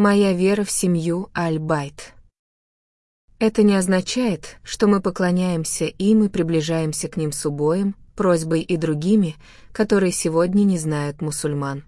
Моя вера в семью Аль-Байт. Это не означает, что мы поклоняемся им и приближаемся к ним с убоем, просьбой и другими, которые сегодня не знают мусульман.